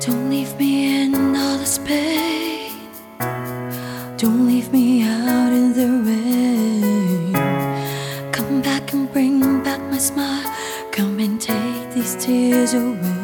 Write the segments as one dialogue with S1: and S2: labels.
S1: Don't leave me in all this pain. Don't leave me out in the rain. Come back and bring back my smile. Tears away.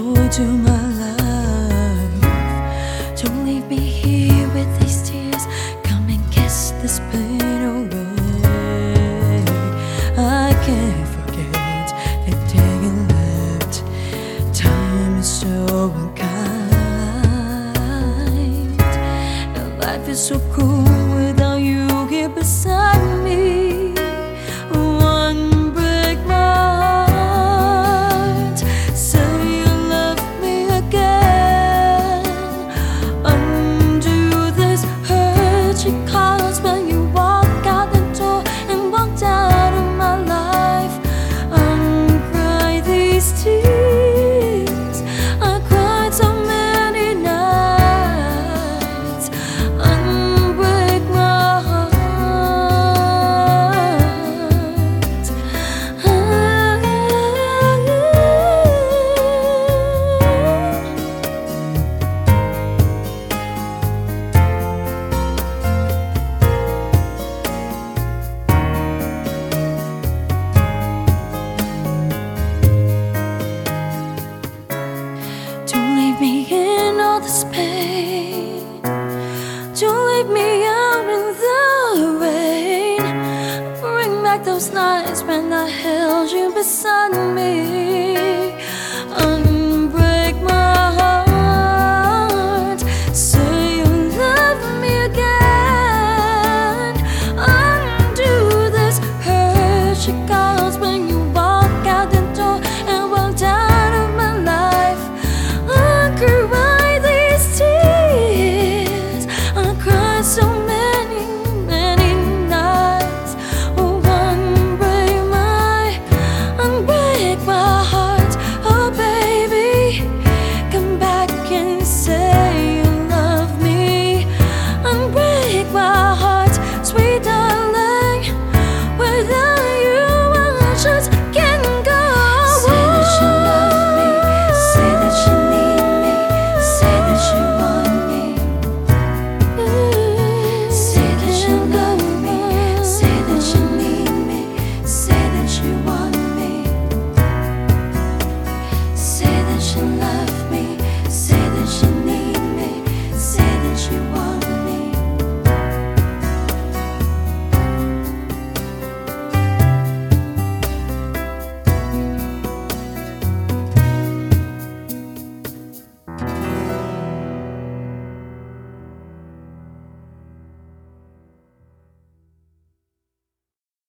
S1: To my life. Don't leave me here with these tears. Come and kiss this pain away. I can't forget the day you left. Time is so unkind. Life is so cruel pain. Don't leave me out in the rain. Bring back those nights when I held you beside me.